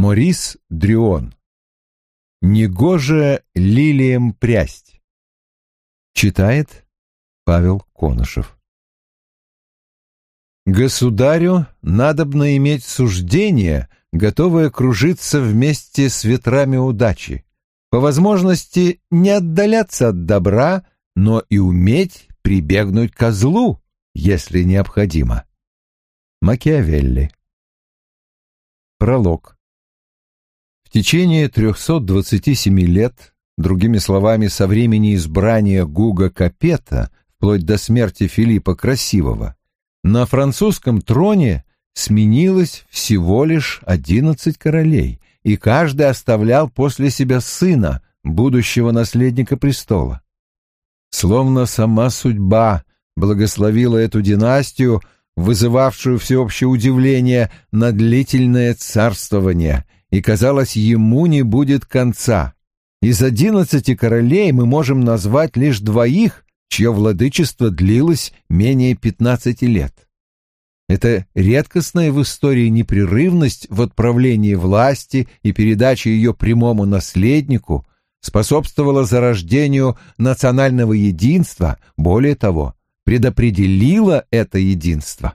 Морис Дрюон. Негоже лилием прясть. Читает Павел Конышев. Государю надобно иметь суждение, готовое кружиться вместе с ветрами удачи, по возможности не отдаляться от добра, но и уметь прибегнуть ко злу, если необходимо. Макиавелли. Пролог. В течение 327 лет, другими словами, со времени избрания Гуга Капета, вплоть до смерти Филиппа Красивого, на французском троне сменилось всего лишь одиннадцать королей, и каждый оставлял после себя сына, будущего наследника престола. Словно сама судьба благословила эту династию, вызывавшую всеобщее удивление на длительное царствование — и, казалось, ему не будет конца. Из одиннадцати королей мы можем назвать лишь двоих, чье владычество длилось менее пятнадцати лет. Это редкостная в истории непрерывность в отправлении власти и передаче ее прямому наследнику способствовала зарождению национального единства, более того, предопределила это единство.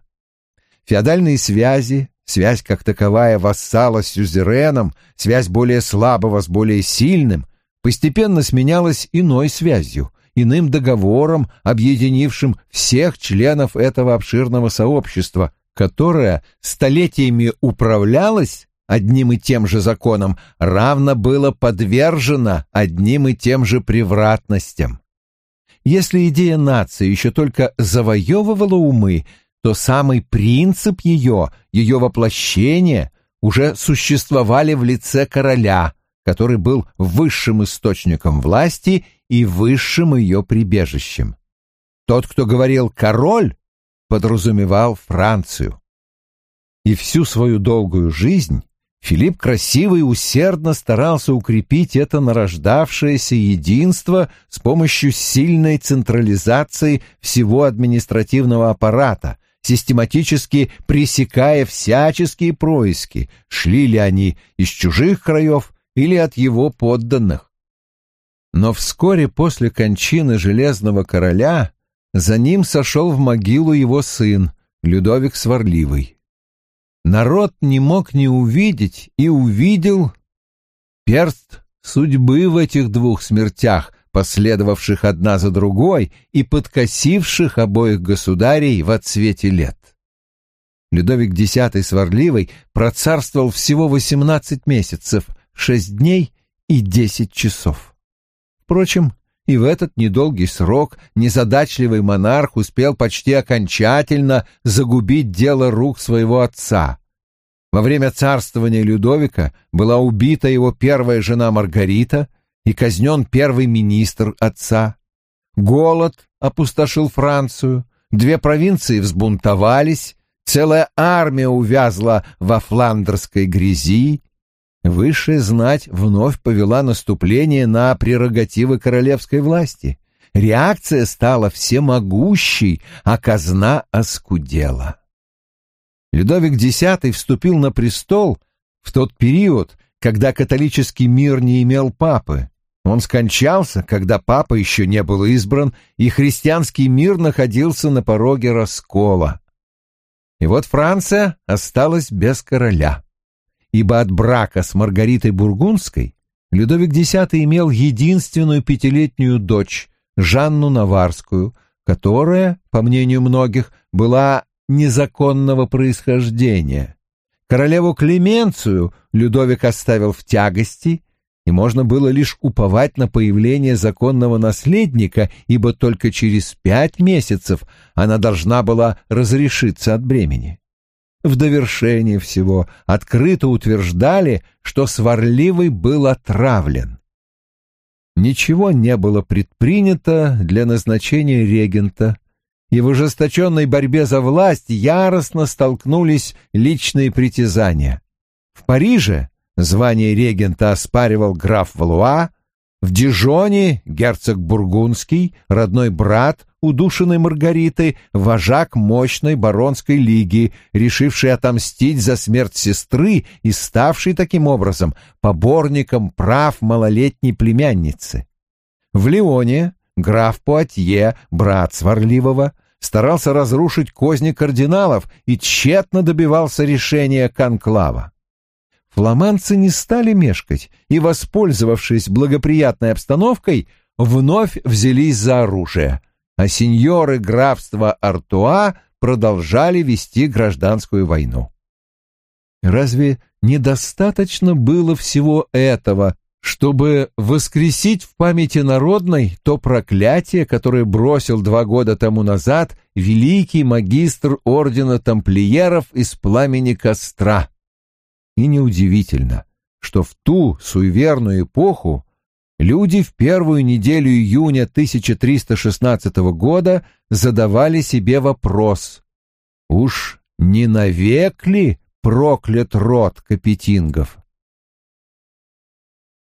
Феодальные связи, Связь как таковая вассала с сюзереном, связь более слабого с более сильным, постепенно сменялась иной связью, иным договором, объединившим всех членов этого обширного сообщества, которое столетиями управлялось одним и тем же законом, равно было подвержено одним и тем же превратностям. Если идея нации еще только завоевывала умы, то самый принцип ее, ее воплощение уже существовали в лице короля, который был высшим источником власти и высшим ее прибежищем. Тот, кто говорил «король», подразумевал Францию. И всю свою долгую жизнь Филипп красиво и усердно старался укрепить это нарождавшееся единство с помощью сильной централизации всего административного аппарата, систематически пресекая всяческие происки, шли ли они из чужих краев или от его подданных. Но вскоре после кончины Железного Короля за ним сошел в могилу его сын, Людовик Сварливый. Народ не мог не увидеть и увидел перст судьбы в этих двух смертях, последовавших одна за другой и подкосивших обоих государей в отсвете лет. Людовик X Сварливый процарствовал всего 18 месяцев, 6 дней и 10 часов. Впрочем, и в этот недолгий срок незадачливый монарх успел почти окончательно загубить дело рук своего отца. Во время царствования Людовика была убита его первая жена Маргарита — и казнен первый министр отца. Голод опустошил Францию, две провинции взбунтовались, целая армия увязла во фландерской грязи. Высшая знать вновь повела наступление на прерогативы королевской власти. Реакция стала всемогущей, а казна оскудела. Людовик X вступил на престол в тот период, когда католический мир не имел папы, он скончался, когда папа еще не был избран, и христианский мир находился на пороге раскола. И вот Франция осталась без короля, ибо от брака с Маргаритой Бургундской Людовик X имел единственную пятилетнюю дочь, Жанну Наварскую, которая, по мнению многих, была незаконного происхождения. Королеву Клеменцию Людовик оставил в тягости – и можно было лишь уповать на появление законного наследника, ибо только через пять месяцев она должна была разрешиться от бремени. В довершение всего открыто утверждали, что сварливый был отравлен. Ничего не было предпринято для назначения регента, и в ожесточенной борьбе за власть яростно столкнулись личные притязания. В Париже Звание регента оспаривал граф Валуа, в Дижоне герцог Бургундский, родной брат удушенной Маргариты, вожак мощной баронской лиги, решивший отомстить за смерть сестры и ставший таким образом поборником прав малолетней племянницы. В Лионе граф Пуатье, брат Сварливого, старался разрушить козни кардиналов и тщетно добивался решения конклава. Фламандцы не стали мешкать и, воспользовавшись благоприятной обстановкой, вновь взялись за оружие, а сеньоры графства Артуа продолжали вести гражданскую войну. Разве недостаточно было всего этого, чтобы воскресить в памяти народной то проклятие, которое бросил два года тому назад великий магистр ордена тамплиеров из пламени костра? И неудивительно, что в ту суеверную эпоху люди в первую неделю июня 1316 года задавали себе вопрос «Уж не навек ли проклят род капетингов?»